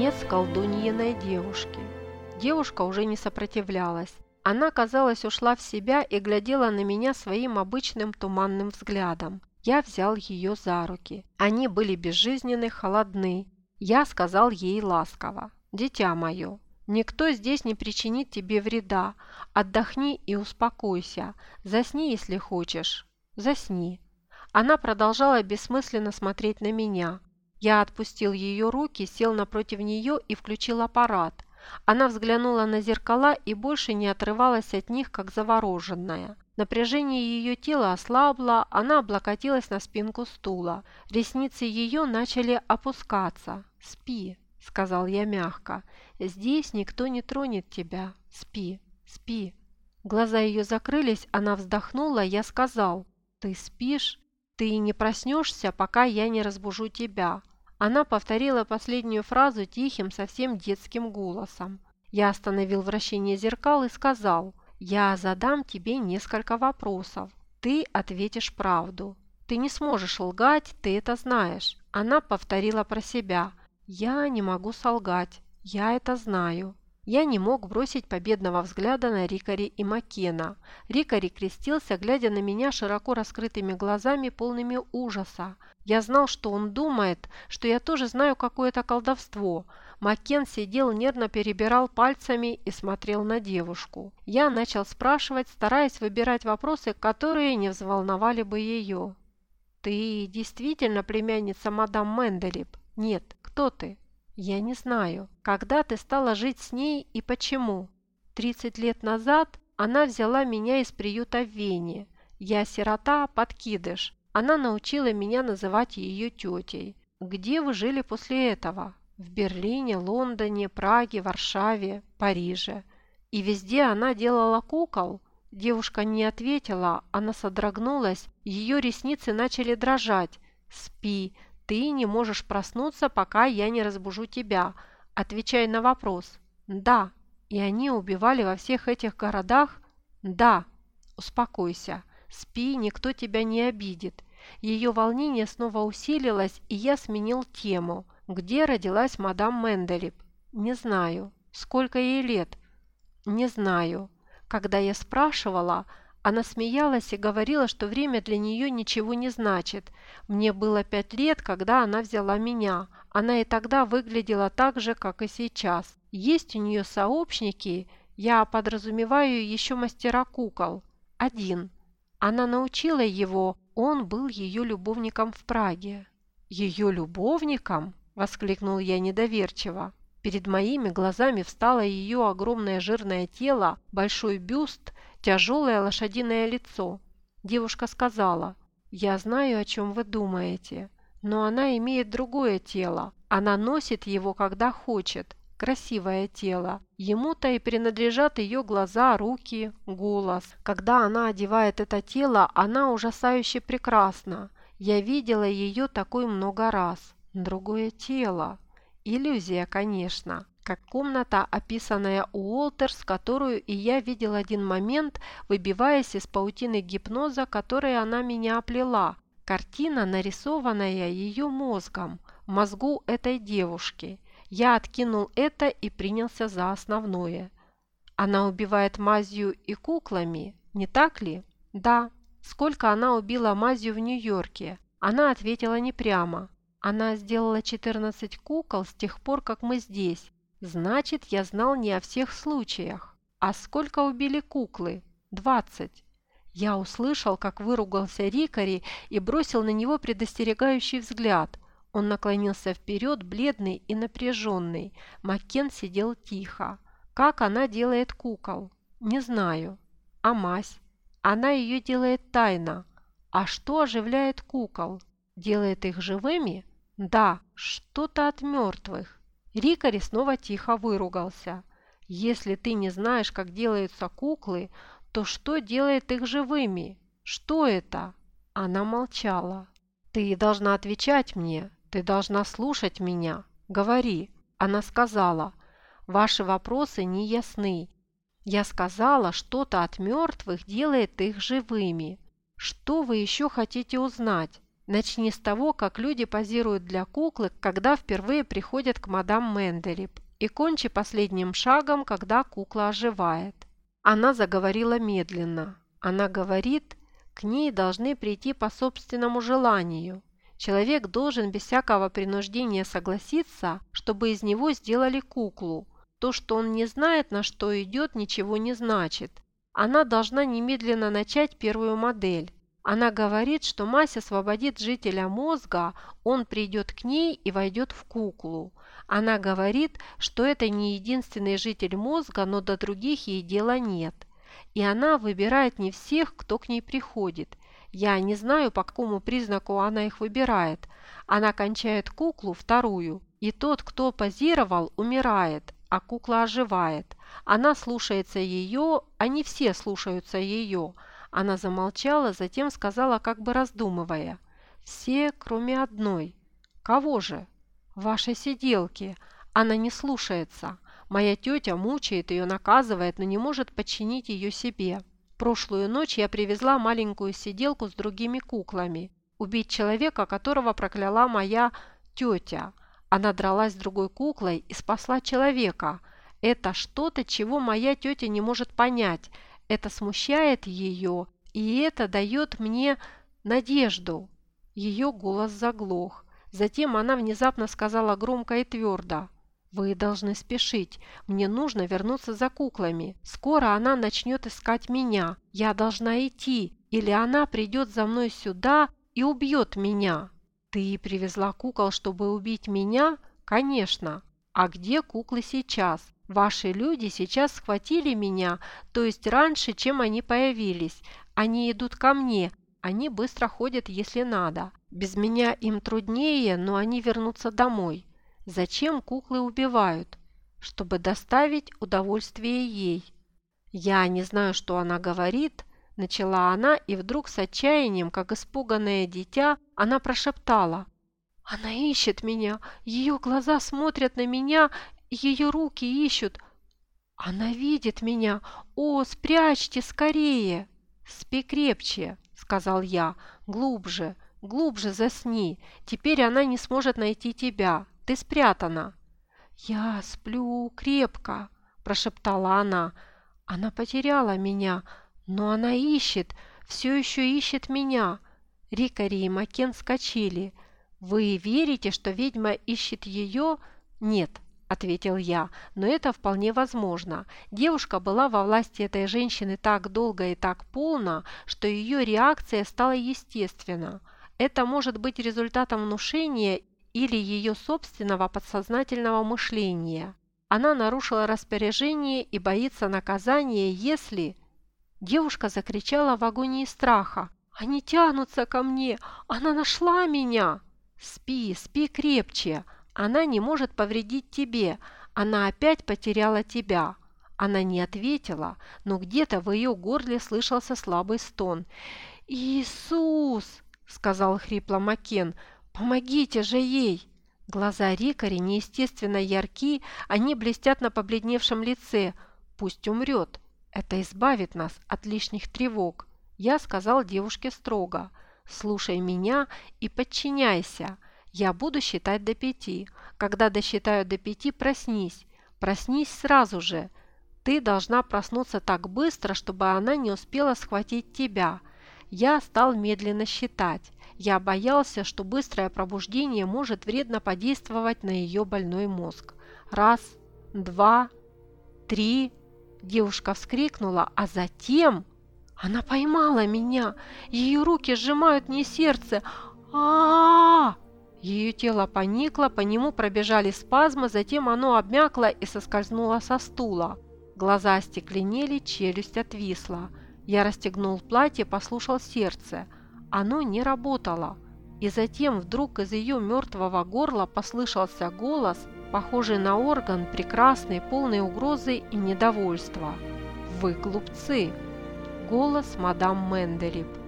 Конец колдуньиной девушки. Девушка уже не сопротивлялась. Она, казалось, ушла в себя и глядела на меня своим обычным туманным взглядом. Я взял ее за руки. Они были безжизненны, холодны. Я сказал ей ласково. «Дитя мое, никто здесь не причинит тебе вреда. Отдохни и успокойся. Засни, если хочешь. Засни». Она продолжала бессмысленно смотреть на меня. Я отпустил ее руки, сел напротив нее и включил аппарат. Она взглянула на зеркала и больше не отрывалась от них, как завороженная. Напряжение ее тела ослабло, она облокотилась на спинку стула. Ресницы ее начали опускаться. «Спи», — сказал я мягко. «Здесь никто не тронет тебя. Спи, спи». Глаза ее закрылись, она вздохнула, я сказал. «Ты спишь? Ты не проснешься, пока я не разбужу тебя». Она повторила последнюю фразу тихим, совсем детским голосом. Я остановил вращение зеркал и сказал, «Я задам тебе несколько вопросов. Ты ответишь правду. Ты не сможешь лгать, ты это знаешь». Она повторила про себя, «Я не могу солгать. Я это знаю». Я не мог бросить победного взгляда на Рикари и Маккена. Рикари крестился, глядя на меня широко раскрытыми глазами, полными ужаса. Я знал, что он думает, что я тоже знаю какое-то колдовство. Маккен сидел, нервно перебирал пальцами и смотрел на девушку. Я начал спрашивать, стараясь выбирать вопросы, которые не взволновали бы ее. «Ты действительно племянница мадам Менделип?» «Нет. Кто ты?» «Я не знаю. Когда ты стала жить с ней и почему?» «Тридцать лет назад она взяла меня из приюта в Вене. Я сирота, подкидыш. Она научила меня называть ее тетей. Где вы жили после этого? В Берлине, Лондоне, Праге, Варшаве, Париже. И везде она делала кукол? Девушка не ответила, она содрогнулась, ее ресницы начали дрожать. «Спи, ты не можешь проснуться, пока я не разбужу тебя. Отвечай на вопрос». «Да». «И они убивали во всех этих городах?» «Да». «Успокойся. Спи, никто тебя не обидит. Ее волнение снова усилилось, и я сменил тему. Где родилась мадам Менделип? Не знаю. Сколько ей лет? Не знаю. Когда я спрашивала, она смеялась и говорила, что время для нее ничего не значит. Мне было пять лет, когда она взяла меня. Она и тогда выглядела так же, как и сейчас. Есть у нее сообщники, я подразумеваю еще мастера кукол. Один. Она научила его, он был ее любовником в Праге. «Ее любовником?» – воскликнул я недоверчиво. Перед моими глазами встало ее огромное жирное тело, большой бюст, тяжелое лошадиное лицо. Девушка сказала, «Я знаю, о чем вы думаете, но она имеет другое тело. Она носит его, когда хочет красивое тело. Ему-то и принадлежат ее глаза, руки, голос. Когда она одевает это тело, она ужасающе прекрасна. Я видела ее такой много раз. Другое тело. Иллюзия, конечно. Как комната, описанная у Уолтерс, которую и я видел один момент, выбиваясь из паутины гипноза, которой она меня оплела. Картина, нарисованная ее мозгом, мозгу этой девушки – я откинул это и принялся за основное. Она убивает мазью и куклами, не так ли? Да. Сколько она убила мазью в Нью-Йорке? Она ответила не прямо. Она сделала 14 кукол с тех пор, как мы здесь. Значит, я знал не о всех случаях. А сколько убили куклы? 20. Я услышал, как выругался Рикари и бросил на него предостерегающий взгляд – он наклонился вперед, бледный и напряженный. Маккен сидел тихо. Как она делает кукол? Не знаю. А мазь? Она ее делает тайно. А что оживляет кукол? Делает их живыми? Да, что-то от мертвых. Рикари снова тихо выругался. Если ты не знаешь, как делаются куклы, то что делает их живыми? Что это? Она молчала. Ты должна отвечать мне. «Ты должна слушать меня. Говори». Она сказала, «Ваши вопросы не ясны. Я сказала, что-то от мертвых делает их живыми. Что вы еще хотите узнать? Начни с того, как люди позируют для куклы, когда впервые приходят к мадам Менделип, и кончи последним шагом, когда кукла оживает. Она заговорила медленно. Она говорит, к ней должны прийти по собственному желанию. Человек должен без всякого принуждения согласиться, чтобы из него сделали куклу. То, что он не знает, на что идет, ничего не значит. Она должна немедленно начать первую модель. Она говорит, что мазь освободит жителя мозга, он придет к ней и войдет в куклу. Она говорит, что это не единственный житель мозга, но до других ей дела нет. И она выбирает не всех, кто к ней приходит. Я не знаю, по какому признаку она их выбирает. Она кончает куклу вторую, и тот, кто позировал, умирает, а кукла оживает. Она слушается ее, они все слушаются ее – она замолчала, затем сказала, как бы раздумывая. «Все, кроме одной». «Кого же?» «Вашей сиделки. Она не слушается. Моя тетя мучает ее, наказывает, но не может подчинить ее себе. Прошлую ночь я привезла маленькую сиделку с другими куклами. Убить человека, которого прокляла моя тетя. Она дралась с другой куклой и спасла человека. Это что-то, чего моя тетя не может понять – это смущает ее, и это дает мне надежду. Ее голос заглох. Затем она внезапно сказала громко и твердо. «Вы должны спешить. Мне нужно вернуться за куклами. Скоро она начнет искать меня. Я должна идти, или она придет за мной сюда и убьет меня». «Ты привезла кукол, чтобы убить меня?» «Конечно. А где куклы сейчас? Ваши люди сейчас схватили меня, то есть раньше, чем они появились. Они идут ко мне, они быстро ходят, если надо. Без меня им труднее, но они вернутся домой. Зачем куклы убивают? Чтобы доставить удовольствие ей. Я не знаю, что она говорит, начала она, и вдруг с отчаянием, как испуганное дитя, она прошептала. Она ищет меня, ее глаза смотрят на меня, ее руки ищут. Она видит меня. О, спрячьте скорее. Спи крепче, сказал я. Глубже, глубже засни. Теперь она не сможет найти тебя. Ты спрятана. Я сплю крепко, прошептала она. Она потеряла меня, но она ищет, все еще ищет меня. Рикари и Макен скочили. «Вы верите, что ведьма ищет ее?» «Нет, ответил я, но это вполне возможно. Девушка была во власти этой женщины так долго и так полно, что ее реакция стала естественна. Это может быть результатом внушения или ее собственного подсознательного мышления. Она нарушила распоряжение и боится наказания, если... Девушка закричала в агонии страха. «Они тянутся ко мне! Она нашла меня!» «Спи, спи крепче!» Она не может повредить тебе. Она опять потеряла тебя». Она не ответила, но где-то в ее горле слышался слабый стон. «Иисус!» – сказал хрипло Макен. «Помогите же ей!» Глаза Рикари неестественно ярки, они блестят на побледневшем лице. «Пусть умрет. Это избавит нас от лишних тревог». Я сказал девушке строго. «Слушай меня и подчиняйся». Я буду считать до пяти. Когда досчитаю до пяти, проснись. Проснись сразу же. Ты должна проснуться так быстро, чтобы она не успела схватить тебя. Я стал медленно считать. Я боялся, что быстрое пробуждение может вредно подействовать на ее больной мозг. Раз, два, три. Девушка вскрикнула, а затем... Она поймала меня. Ее руки сжимают мне сердце. а, -а, -а, -а ее тело поникло, по нему пробежали спазмы, затем оно обмякло и соскользнуло со стула. Глаза остекленели, челюсть отвисла. Я расстегнул платье, послушал сердце. Оно не работало. И затем вдруг из ее мертвого горла послышался голос, похожий на орган, прекрасный, полный угрозы и недовольства. «Вы глупцы!» Голос мадам Менделип.